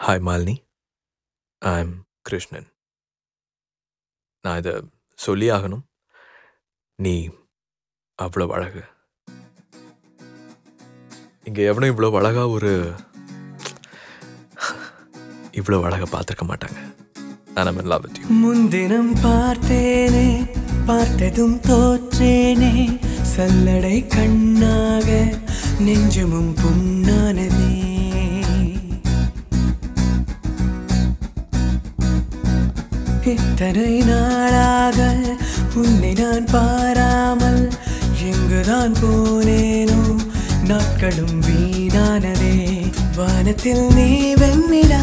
Hi Malini I am Krishnan நான் இதை சொல்லி ஆகணும் நீ அவ்வளோ அழகு. இங்கே எவனும் இவ்வளோ அழகா ஒரு இவ்வளோ அழகா பார்த்துருக்க மாட்டாங்க. நான் லவ் வித் யூ முன்தினம் பார்த்தேனே பார்த்ததும் தோற்றேனே. சல்லடை கண்ணாக நெஞ்சமும் புண்ணானதே இத்தனை நாளாக உன்னை நான் பாராமல் எங்குதான் போனேனோ நாட்களும் வீணானதே. வானத்தில் நீ வெண்ணிலா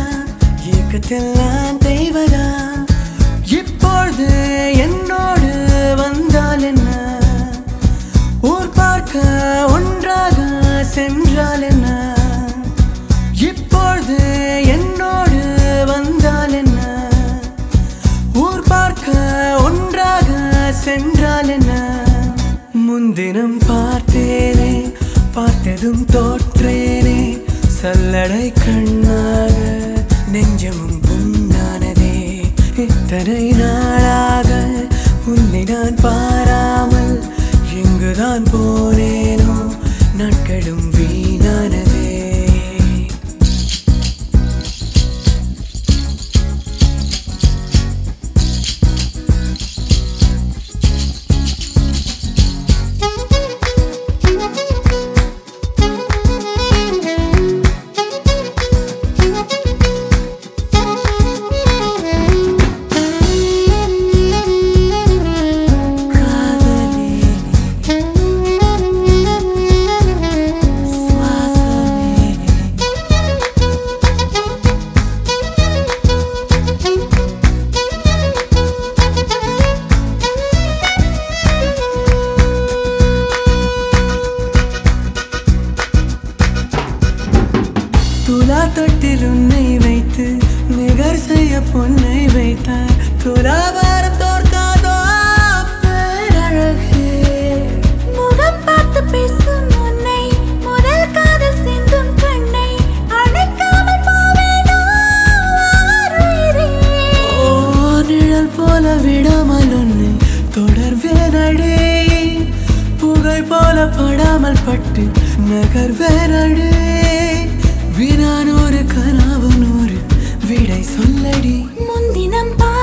இயக்கத்தில் நான் தெய்வதா? இப்பொழுது என்னோடு வந்தால் என்ன சென்றால் என்ன முன்தினம் பார்த்தேனே பார்த்ததும் தோற்றேனே சல்லடை கண்ணாக நெஞ்சமும் புண்ணானதே இத்தனை துலா தொட்டில் உன்னை வைத்து நிகர் செய்ய பொன்னை வைத்தார். துலாபாரம் தோற்காதோ? பேரழகே. முகம் பார்த்து பேசும் உன்னை முதல் காதல் சிந்தும் கண்ணை அணைக்காமல் போவேனோ? ஆருயிரே. ஓ நிழல் போல விடாமல் உன்னை தொடர்வேனடே புகை போல படாமல் பட்டு நகர்வேனடே வினானூறு கனவு நூறு விடை சொல்லடி. முன்தினம் பா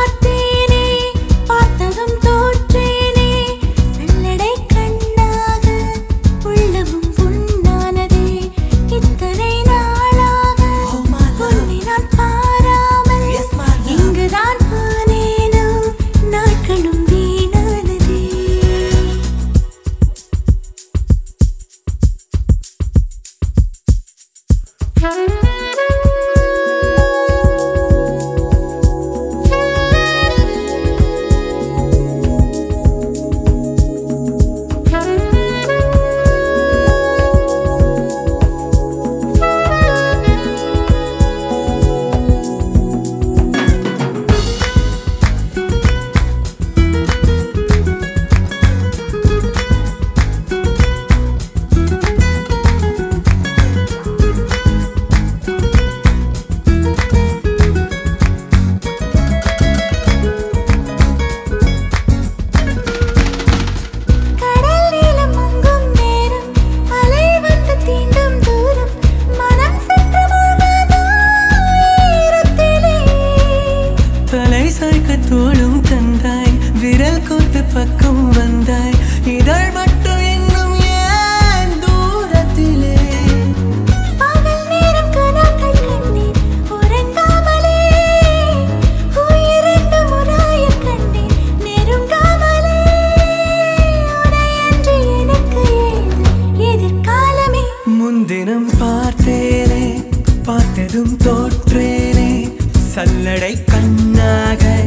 தோற்றேனே. சல்லடை கண்ணாக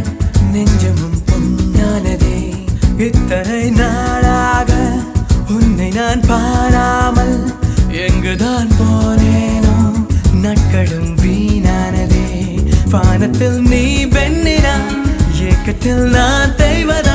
நெஞ்சமும் பொன்னானதே. இத்தனை நாளாக உன்னை நான் பாராமல் எங்குதான் போனேனோ? நாட்களும் வீணானதே. வானத்தில் நீ பெண்ணினா ஏக்கத்தில் நான் தெய்வதா.